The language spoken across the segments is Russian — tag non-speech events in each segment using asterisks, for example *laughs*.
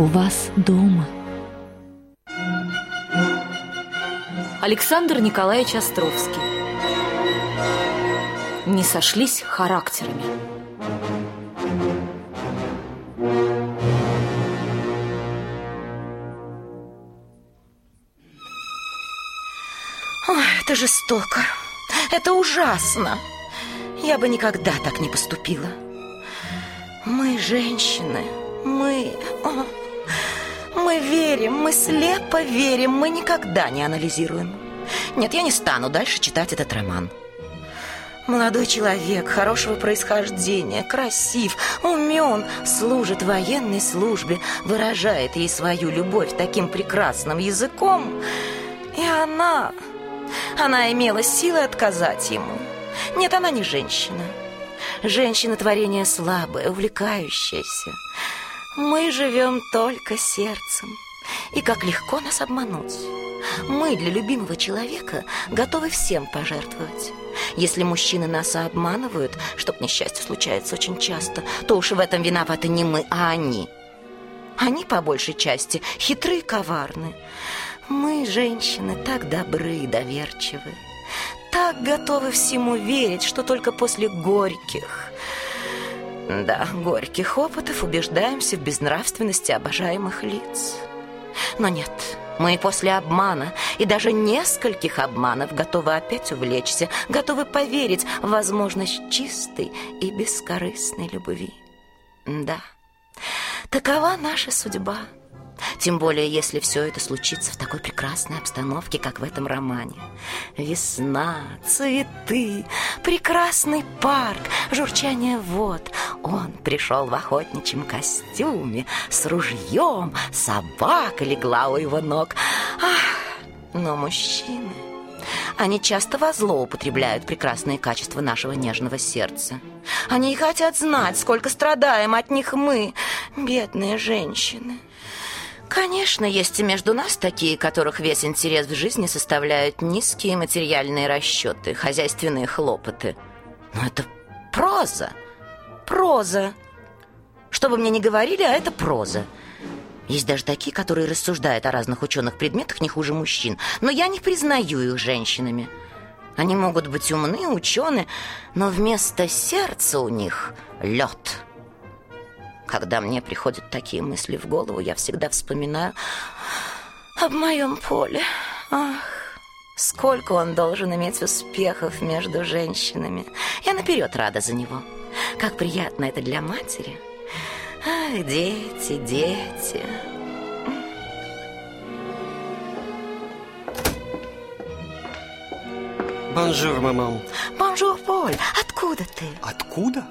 у вас дома. Александр Николаевич Островский Не сошлись характерами Ой, это жестоко. Это ужасно. Я бы никогда так не поступила. Мы, женщины, мы... О, мы верим, мы слепо верим, мы никогда не анализируем. Нет, я не стану дальше читать этот роман. Молодой человек, хорошего происхождения, красив, умен, служит военной службе, выражает ей свою любовь таким прекрасным языком. И она... Она имела силы отказать ему. Нет, она не женщина. Женщина творение слабое, увлекающееся. Мы живем только сердцем. И как легко нас обмануть. Мы для любимого человека готовы всем пожертвовать. Если мужчины нас обманывают, что, к несчастью, случается очень часто, то уж в этом виноваты не мы, а они. Они, по большей части, хитры и коварны. Мы, женщины, так добры и доверчивы. Так готовы всему верить, что только после горьких, да, горьких опытов убеждаемся в безнравственности обожаемых лиц. Но нет, мы и после обмана, и даже нескольких обманов готовы опять увлечься, готовы поверить в возможность чистой и бескорыстной любви. Да, такова наша судьба. Тем более, если все это случится в такой прекрасной обстановке, как в этом романе. Весна, цветы, прекрасный парк, журчание вод. Он пришел в охотничьем костюме, с ружьем, собака легла у его ног. Ах, но мужчины... Они часто во зло употребляют прекрасные качества нашего нежного сердца. Они хотят знать, сколько страдаем от них мы, бедные женщины. Конечно, есть и между нас такие, которых весь интерес в жизни составляют низкие материальные расчеты, хозяйственные хлопоты. Но это проза. Проза. Что бы мне ни говорили, а это проза. Есть даже такие, которые рассуждают о разных ученых предметах не хуже мужчин. Но я не признаю их женщинами. Они могут быть умны, ученые, но вместо сердца у них лед. Когда мне приходят такие мысли в голову, я всегда вспоминаю об моем поле. Ах, сколько он должен иметь успехов между женщинами. Я наперед рада за него. Как приятно это для матери. Ах, дети, дети. Bonjour, maman. Bonjour, Поль. Откуда ты? Откуда?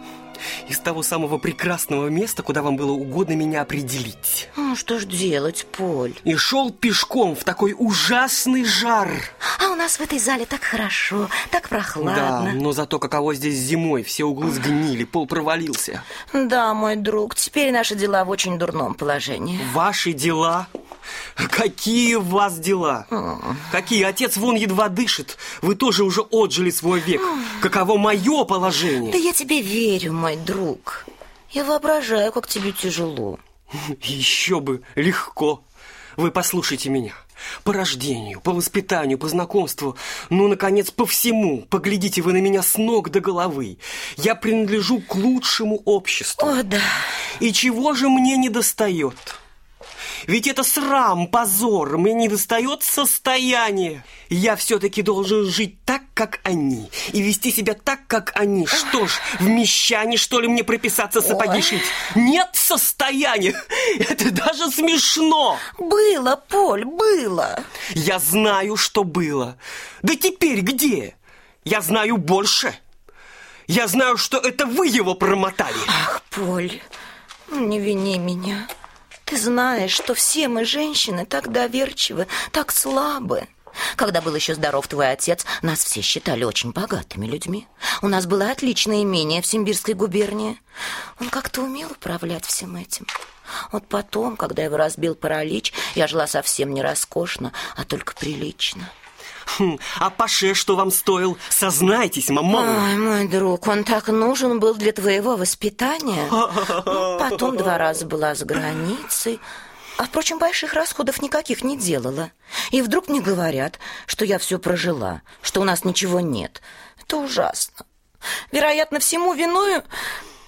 Из того самого прекрасного места, куда вам было угодно меня определить. Ну, что ж делать, Поль? И шел пешком в такой ужасный жар. А у нас в этой зале так хорошо, так прохладно. Да, но зато каково здесь зимой, все углы сгнили, пол провалился. Да, мой друг, теперь наши дела в очень дурном положении. Ваши дела? Какие у вас дела? Какие? Отец вон едва дышит. Вы тоже уже отжили свой век. Каково мое положение? Да я тебе верю, мой друг. Я воображаю, как тебе тяжело. Еще бы, легко. Вы послушайте меня. По рождению, по воспитанию, по знакомству, ну, наконец, по всему. Поглядите вы на меня с ног до головы. Я принадлежу к лучшему обществу. О, да. И чего же мне не достает? Ведь это срам, позор, мне не достает состояния. Я все-таки должен жить так, как они, и вести себя так, как они. Что ж, в мещане, что ли, мне прописаться сапоги шить? Нет состояния! *laughs* Это даже смешно! Было, Поль, было! Я знаю, что было. Да теперь где? Я знаю больше. Я знаю, что это вы его промотали. Ах, Поль, не вини меня. Ты знаешь, что все мы, женщины, так доверчивы, так слабы. Когда был еще здоров твой отец, нас все считали очень богатыми людьми. У нас было отличное имение в Симбирской губернии. Он как-то умел управлять всем этим. Вот потом, когда его разбил паралич, я жила совсем не роскошно, а только прилично. Хм, а Паше что вам стоил? Сознайтесь, мама. Ой, мой друг, он так нужен был для твоего воспитания. *laughs* Ну, потом два раза была за границей. А, впрочем, больших расходов никаких не делала. И вдруг мне говорят, что я все прожила, что у нас ничего нет. Это ужасно. Вероятно, всему виною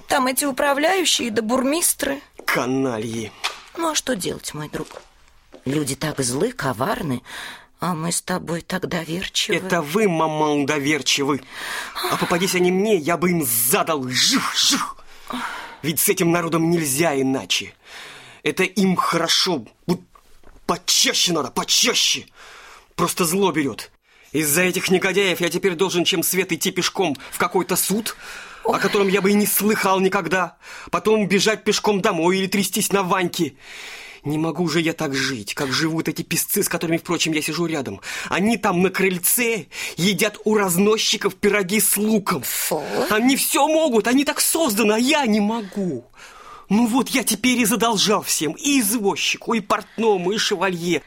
там эти управляющие да бурмистры. Канальи. Ну, а что делать, мой друг? Люди так злы, коварны, а мы с тобой так доверчивы. Это вы, маман, доверчивы. А попадись они мне, я бы им задал жих-жих. Ведь с этим народом нельзя иначе. Это им хорошо. Вот почаще надо, почаще. Просто зло берет. Из-за этих негодяев я теперь должен чем свет идти пешком в какой-то суд, Ой. о котором я бы и не слыхал никогда. Потом бежать пешком домой или трястись на Ваньке. Не могу же я так жить, как живут эти песцы, с которыми, впрочем, я сижу рядом. Они там на крыльце едят у разносчиков пироги с луком. Фу. Они все могут, они так созданы, а я не могу. Ну вот я теперь и задолжал всем, и извозчику, и портному, и шевалье.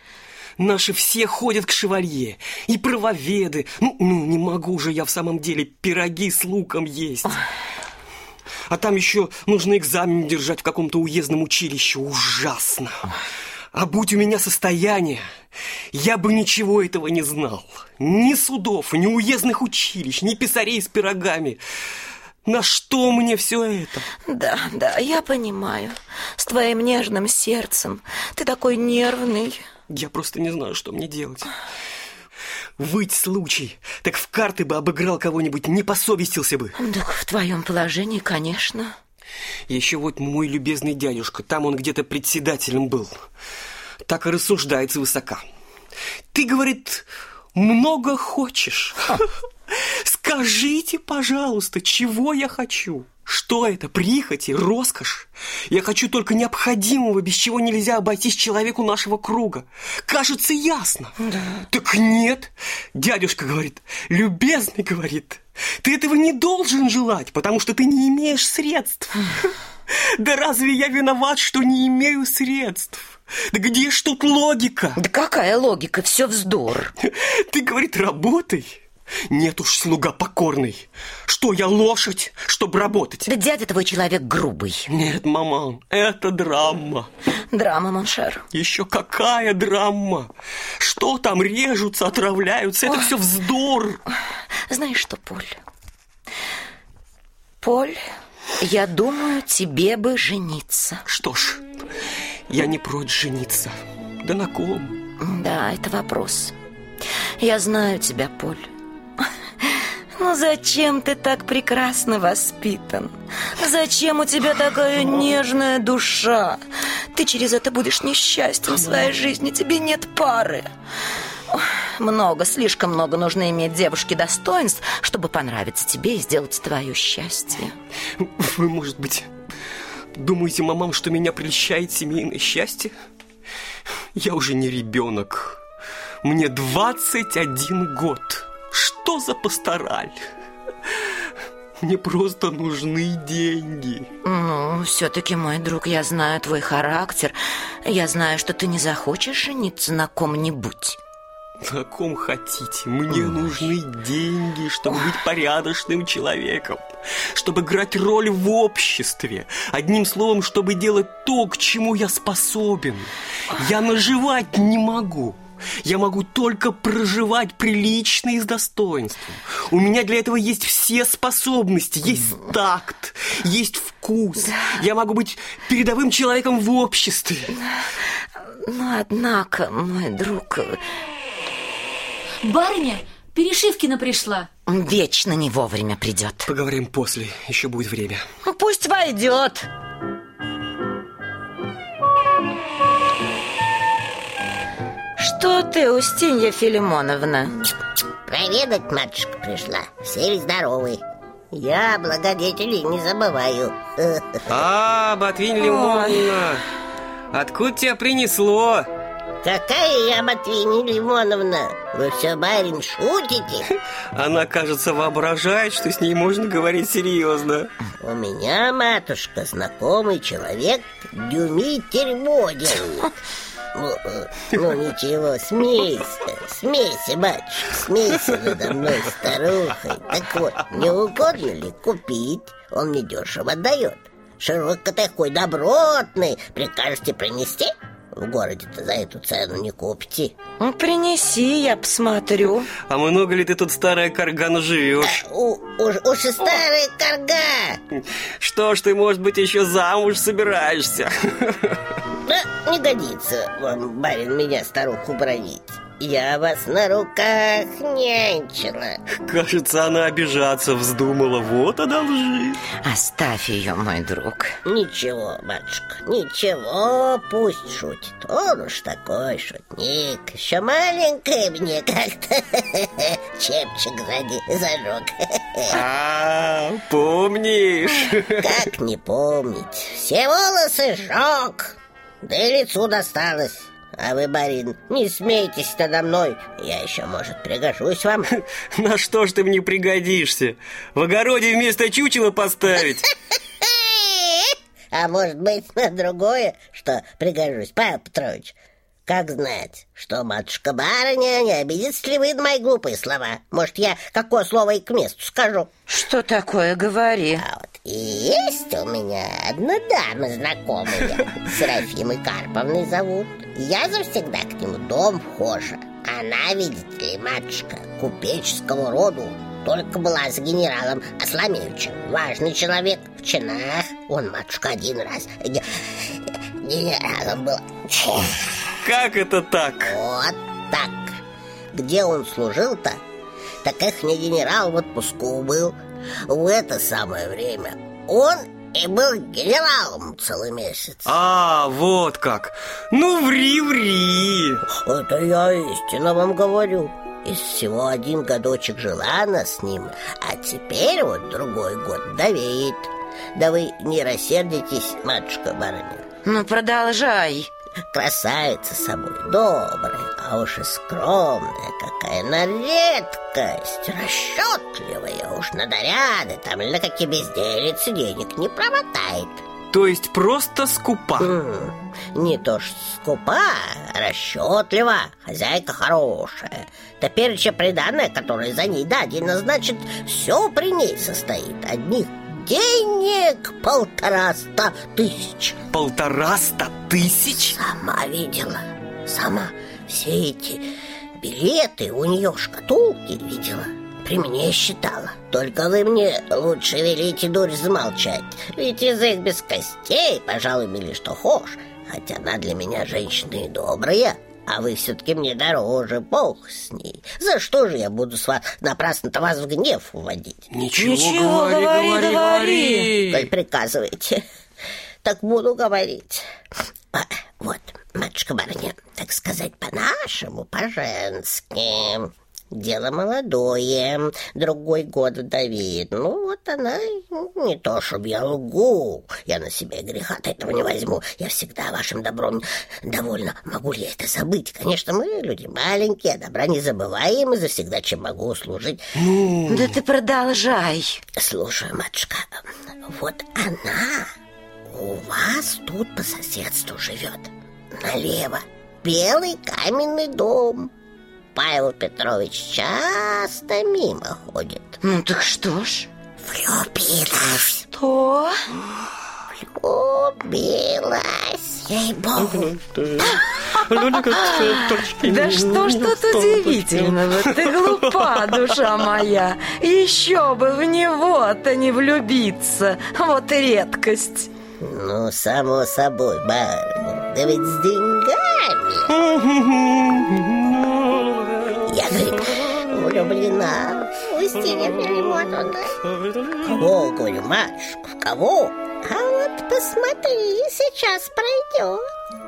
Наши все ходят к шевалье, и правоведы. Ну, ну не могу же я в самом деле пироги с луком есть. А там еще нужно экзамен держать в каком-то уездном училище. Ужасно. А будь у меня состояние, я бы ничего этого не знал. Ни судов, ни уездных училищ, ни писарей с пирогами. На что мне все это? Да, да, я понимаю. С твоим нежным сердцем. Ты такой нервный. Я просто не знаю, что мне делать. Выть случай. Так в карты бы обыграл кого-нибудь, не посовестился бы. Так в твоем положении, конечно. Еще вот мой любезный дядюшка, там он где-то председателем был. Так и рассуждается высока. Ты, говорит, много хочешь. *laughs* Скажите, пожалуйста, чего я хочу? Что это? Прихоти? Роскошь? Я хочу только необходимого, без чего нельзя обойтись человеку нашего круга. Кажется, ясно. Да. Так нет. Дядюшка говорит, любезный говорит, ты этого не должен желать, потому что ты не имеешь средств. Да разве я виноват, что не имею средств? Да где ж тут логика? Да какая логика? Все вздор. Ты, говорит, работай. Нет уж, слуга покорный. Что я лошадь, чтобы работать? Да дядя твой человек грубый. Нет, мама, это драма. Драма, mon cher. Еще какая драма? Что там режутся, отравляются? Это Ой. все вздор. Знаешь что, Поль? Поль, я думаю, тебе бы жениться. Что ж, я не прочь жениться. Да на ком? Да, это вопрос. Я знаю тебя, Поль. Ну зачем ты так прекрасно воспитан? Зачем у тебя такая нежная душа? Ты через это будешь несчастьем в своей жизни, тебе нет пары. Много, слишком много нужно иметь девушке достоинств, чтобы понравиться тебе и сделать твое счастье. Вы, может быть, думаете, мамам, что меня прельщает семейное счастье? Я уже не ребенок. Мне 21 год. Что за пастораль? Мне просто нужны деньги. Ну, все-таки, мой друг, я знаю твой характер. Я знаю, что ты не захочешь жениться на ком-нибудь. На ком хотите. Мне Ой. нужны деньги, чтобы быть порядочным человеком, чтобы играть роль в обществе. Одним словом, чтобы делать то, к чему я способен. Я наживать не могу. Я могу только проживать прилично и с достоинством. У меня для этого есть все способности, есть такт, есть вкус. Я могу быть передовым человеком в обществе. Но однако, мой друг... Барыня, Перешивкина пришла. Вечно не вовремя придет. Поговорим после, еще будет время. Ну, пусть войдет. Что ты, Устинья Филимоновна? Проведать матушка пришла. Все ли здоровы? Я благодетелей не забываю. *laughs* А, Ботвинь Лимоновна, откуда тебя принесло? Какая я, Матвейня Лимоновна? Вы все, барин, шутите? *laughs* Она, кажется, воображает, что с ней можно говорить серьезно. У меня, матушка, знакомый человек Дюмитель Водин. *laughs* Ну, *laughs* э, ну ничего, смейся, смейся, батюшка, смейся надо мной, старухой. Так вот, не угодно ли купить? Он мне дешево дает. Широко такой, добротный. Прикажете принести? В городе-то за эту цену не купите. Ну, принеси, я посмотрю. А много ли ты тут, старая каргана, живешь? У, уж, уж и старая карга. Что ж ты, может быть, еще замуж собираешься? *laughs* Не годится вам, барин, меня старуху бронить. Я вас на руках нянчила. Кажется, она обижаться вздумала. Вот одолжи. Оставь ее, мой друг. Ничего, батюшка, ничего, пусть шутит. Он уж такой шутник. Еще маленькая мне как-то *laughs* чепчик сзади зажег. *laughs* А, помнишь? Как не помнить? Все волосы сжег, да и лицу досталось. А вы, барин, не смейтесь надо мной. Я еще, может, пригожусь вам. *laughs* На что ж ты мне пригодишься? В огороде вместо чучела поставить? *laughs* А может быть, на другое, что пригожусь, Павел Петрович? Как знать, что матушка-барыня не обидится ли вы на мои глупые слова? Может, я какое слово и к месту скажу? Что такое, говори. А вот и есть у меня одна дама знакомая, *laughs* Серафимой Карповной зовут. Я завсегда к нему дом вхожа. Она, видите ли, матушка, купеческого роду, только была с генералом Осламевичем. Важный человек в чинах. Он, матушка, один раз генералом был. Как это так? Вот так. Где он служил-то? Так их не генерал в отпуску был. В это самое время он и был генералом целый месяц. А, вот как. Ну, ври, ври. Это я истинно вам говорю. Из всего один годочек жила она с ним, а теперь вот другой год давеет. Да вы не рассердитесь, матушка-барыня. Ну, продолжай. Красавица собой, добрая, а уж и скромная какая на редкость, расчетливая, уж на наряды там или на какие безделицы денег не промотает. То есть просто скупа? М, Не то ж скупа, а расчетлива, хозяйка хорошая. Теперь еще приданное, которое за ней дадено, значит, все при ней состоит. Одних денег полтораста тысяч. Полтораста тысяч? Сама видела, сама все эти билеты у нее в шкатулке видела. При мне считала. Только вы мне лучше велите дурь замолчать. Ведь язык без костей, пожалуй, мили что хошь. Хотя она для меня женщина и добрая. А вы все-таки мне дороже, бог с ней. За что же я буду с вас напрасно-то вас в гнев уводить? Ничего, Ничего, говори, говори, говори, говори. Коль приказываете, *laughs* так буду говорить. А, вот, матушка-барыня, так сказать, по-нашему, по-женски. Дело молодое, другой год вдовеет. Ну, вот она, не то, чтобы я лгу. Я на себя греха от этого не возьму. Я всегда вашим добром довольна. Могу ли я это забыть? Конечно, мы люди маленькие, а добра не забываем, и завсегда чем могу услужить. Да ты продолжай. Слушай, матушка, вот она у вас тут по соседству живет. Налево. Белый каменный дом. Павел Петрович часто мимо ходит. Ну так что ж? Влюбилась. То? Влюбилась. Ей-богу. Да что ж тут удивительного? Ты глупа, душа моя. Еще бы в него-то не влюбиться. Вот и редкость. Ну, само собой, барыня. Да ведь с деньгами. Влюблена Устинья Филимоновна. Кого, говорю, матушку, в кого? А вот посмотри, сейчас пройдет.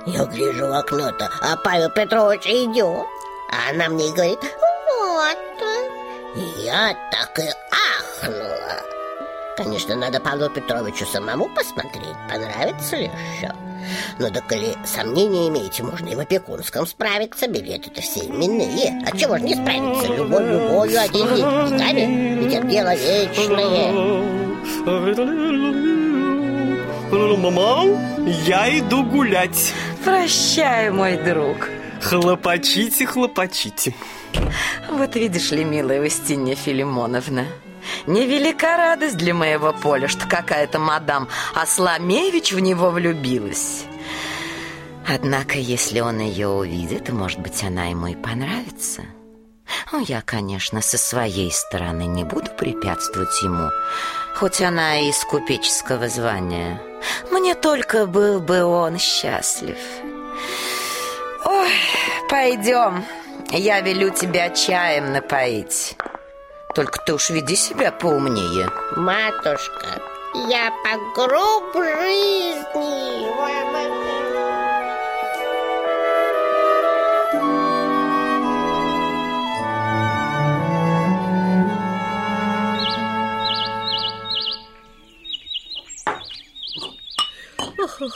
Я гляжу в окно-то, а Павел Петрович идет. А она мне говорит, вот. И я так и ахнула. Конечно, надо Павлу Петровичу самому посмотреть, понравится ли еще. Но да коли сомнения имеете, можно и в опекунском справиться, билеты-то все именные. А чего же не справиться? Любовь любовью, а деньги деньгами. Ведь это дело вечное. Мама, я иду гулять. Прощай, мой друг. Хлопочите, хлопочите. Вот видишь ли, милая Устинья Филимоновна, невелика радость для моего поля, что какая-то мадам Асламевич в него влюбилась. Однако, если он ее увидит, может быть, она ему и понравится. Ну, я, конечно, со своей стороны не буду препятствовать ему, хоть она и из купеческого звания. Мне только был бы он счастлив. Ой, пойдем, я велю тебя чаем напоить. Только ты уж веди себя поумнее. Матушка, я по гроб жизни.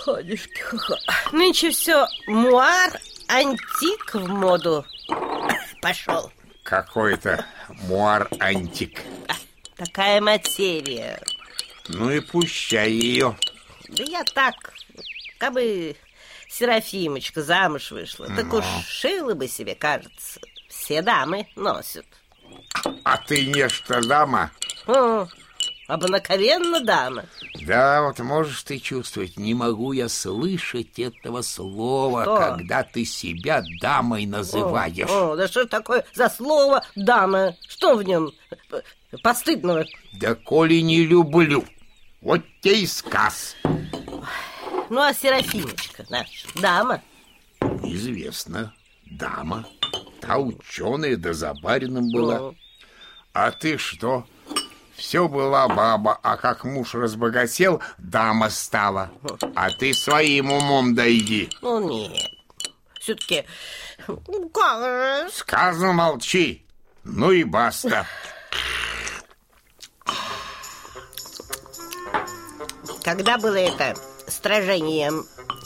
Ходишки, Нынче все муар-антик в моду пошел. Какой-то муар-антик. Такая материя. Ну и пущай ее. Да я так, как бы Серафимочка замуж вышла, так Ну. уж шила бы себе, кажется. Все дамы носят. А ты не что, дама? О, обыкновенно дама. Да, вот можешь ты чувствовать, не могу я слышать этого слова, Что? когда ты себя дамой называешь. О, да что такое за слово дама? Что в нем постыдного? Да коли не люблю, вот те и сказ. Ну, а Серафимочка наша, дама. Известно, дама. Та ученая да за барином была. О, А ты что? Все была баба, а как муж разбогател, дама стала. А ты своим умом дойди. Ну, нет. Все-таки, ну, как? Сказано, молчи. Ну и баста. Когда было это сражение?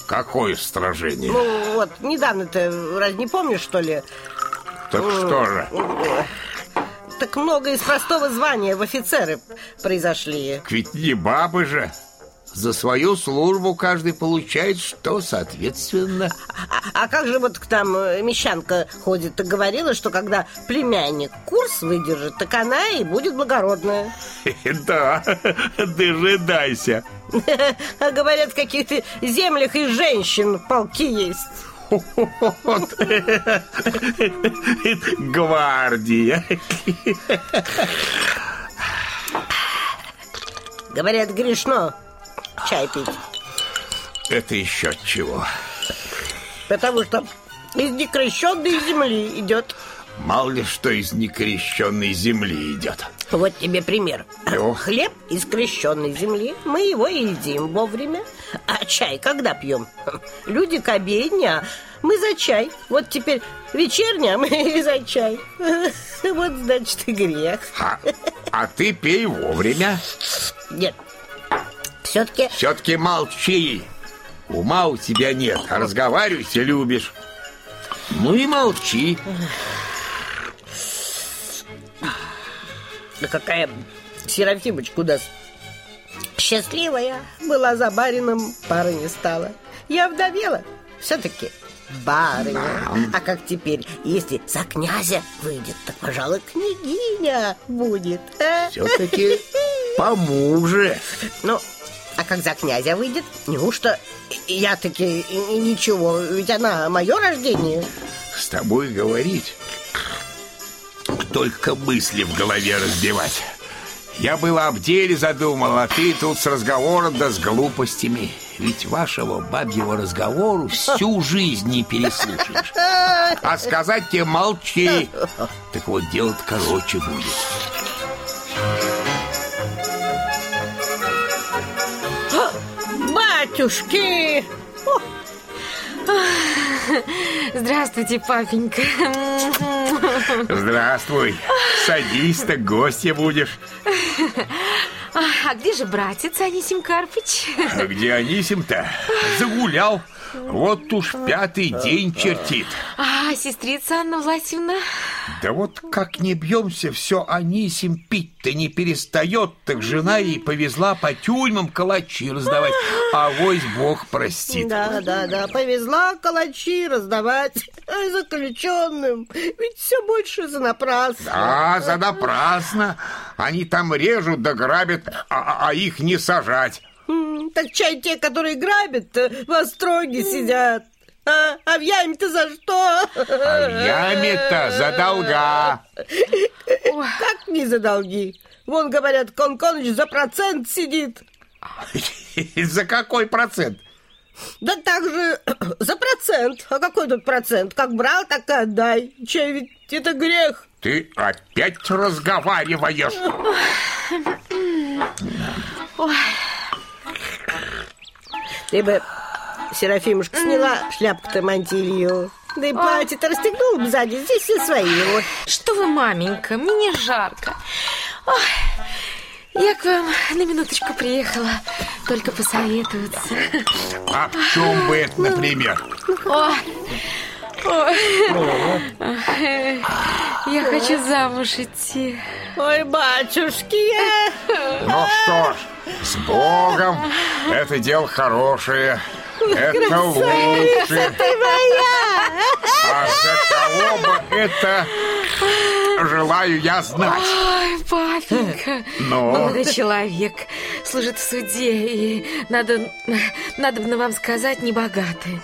Какое стражение? Ну, вот, недавно-то, раз не помнишь, что ли? Так что же? Так много из простого звания в офицеры произошли. Ведь не бабы же. За свою службу каждый получает что соответственно. А, а как же вот к там э, мещанка ходит и говорила, что когда племянник курс выдержит, так она и будет благородная. *laughs* Да, дожидайся. *laughs* Говорят, в каких-то землях и женщин полки есть. Вот. Гвардия. Говорят, грешно чай пить, Это еще от чего? потому что из некрещенной земли идет. Мало ли что из некрещенной земли идет. Вот тебе пример. Ну? Хлеб из крещенной земли, мы его едим вовремя. А чай когда пьем? Люди к обедне, а мы за чай. Вот теперь вечерня, а мы *laughs* за чай. *laughs* Вот значит и грех. А, а ты пей вовремя. Нет, все-таки Все-таки молчи. Ума у тебя нет, а разговаривать любишь. Ну и молчи. Какая Серафимочка у нас счастливая была за барином, пары не стала. Я вдовела, все-таки барыня. А как теперь, если за князя выйдет, так, пожалуй, княгиня будет. а? Все-таки *laughs* помуже. Ну, а как за князя выйдет, неужто я таки ничего, ведь она мое рождение. С тобой говорить, только мысли в голове разбивать. Я было об деле задумал, а ты тут с разговором да с глупостями. Ведь вашего бабьего разговору всю *laughs* жизнь не переслушаешь. А сказать тебе молчи. Так вот, дело короче будет. Батюшки! О, *laughs* Здравствуйте, папенька. Здравствуй. Садись, так гостья будешь. *laughs* А где же братец Анисим Карпыч? А где Анисим-то? Загулял. Вот уж пятый день чертит. А сестрица Анна Власьевна? Да вот как не бьемся, все Анисим пить-то не перестает, так жена ей повезла по тюрьмам калачи раздавать, а вось Бог простит. Да, да, да, повезла калачи раздавать заключенным. Ведь все больше за напрасно. Да, за напрасно. Они там режут да грабят, а, а их не сажать. Так чай те, которые грабят, э, в остроге сидят. А, а в яме-то за что? А в яме-то за долга. Как не за долги? Вон, говорят, Кон Коныч за процент сидит. *laughs* За какой процент? Да так же *clears throat* за процент. А какой тут процент? Как брал, так и отдай. Чай ведь это грех. Ты опять разговариваешь. Ты бы, Серафимушка, сняла шляпку-то мантилью. Да и платье-то расстегнула бы сзади. Здесь все свои. Вот. Что вы, маменька, мне не жарко. Ой, я к вам на минуточку приехала, только посоветоваться. А в чем бы это, например? Ой, ой. Я хочу замуж идти. Ой, батюшки! Ну что ж, с Богом. Это дело хорошее. Это лучше. ты моя! А за кого бы это желаю я знать? Ой, папенька, Но молодой человек, служит в суде, и надо, надо бы вам сказать, не богатый.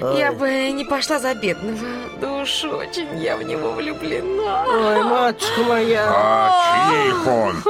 Я бы не пошла за бедного, да уж очень я в него влюблена. Ой, матушка моя! а чьих он?